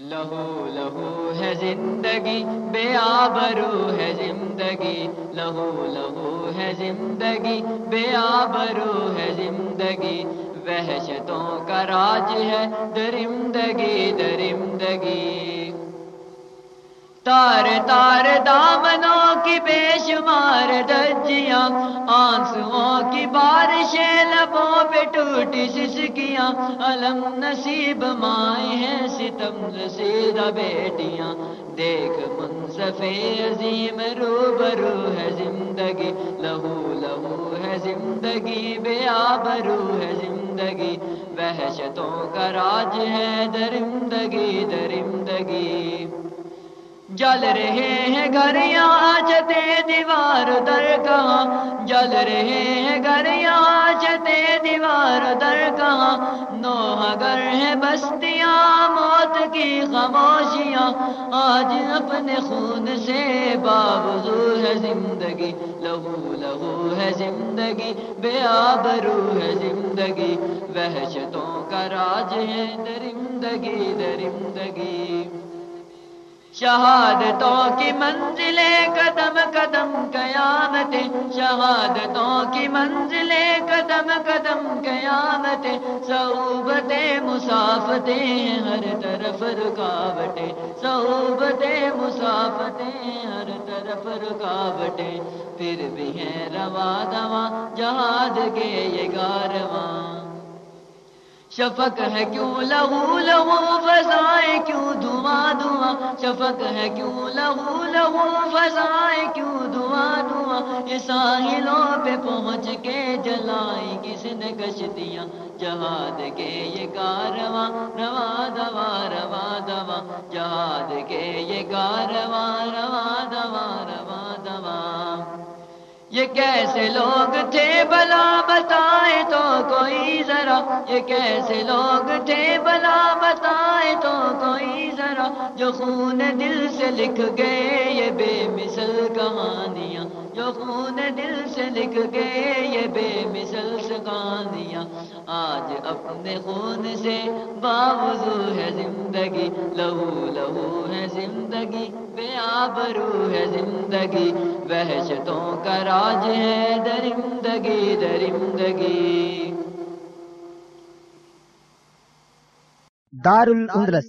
لہو لہو ہے زندگی، بے آبرو ہے زندگی۔ لہو لہو ہے زندگی، بے آبرو ہے زندگی۔ وحشتوں کا راج ہے درمدگی درمدگی تار تار دامنوں کی بے شمار دجیاں آنسوں کی بارشیں لبوں پہ ٹوٹی سسکیاں علم نصیب مائیں ہیں ستم رسیدہ بیٹیاں۔ دیکھ منصف عظیم رو برو ہے زندگی۔ لہو لہو ہے زندگی، بے آبرو ہے زندگی۔ وحشتوں کا راج ہے درمدگی درمدگی جل رہے ہیں گھر یہاں چتے دیوار در کہاں جل رہے ہیں گھر نو اگر ہیں بستیاں، موت کی خاموشیاں آج اپنے خون سے بابزو ہے زندگی۔ لہو لہو ہے زندگی، بے آبرو ہے زندگی۔ وحشتوں کا راج ہے درندگی درندگی۔ شہادتوں کی منزلیں قدم قدم قیامت شہادتوں کی منزلیں قدم قدم قیامت صحبت مسافتیں ہر طرف رکاوٹیں صحبت مسافتیں ہر طرف رکاوٹیں پھر بھی ہیں روا دوا جہاد کے یہ گارواں شفق ہے کیوں لہو لہو فضائیں کیوں دھواں دھواں؟ شفق ہے کیوں لہو لہو فضائیں کیوں دھواں دھواں؟ یہ ساحلوں پہ پہنچ کے جلائی کس نے کشتیاں؟ جہاد کے یہ کارواں روا دوا روا دوا جہاد کے یہ کارواں روا دوا روا دوا یہ کیسے لوگ تھے بلا بتائے یہ کیسے لوگ تھے بلا بتائے تو کوئی ذرا جو خون دل سے لکھ گئے، یہ بے مثل کہانیاں۔ جو خون دل سے لکھ گئے، یہ بے مثل کہانیاں۔ آج اپنے خون سے باوضو ہے زندگی، لہو لہو ہے زندگی، بے آبرو ہے زندگی۔ وحشتوں کا راج ہے درمدگی درمدگی دار الاندلس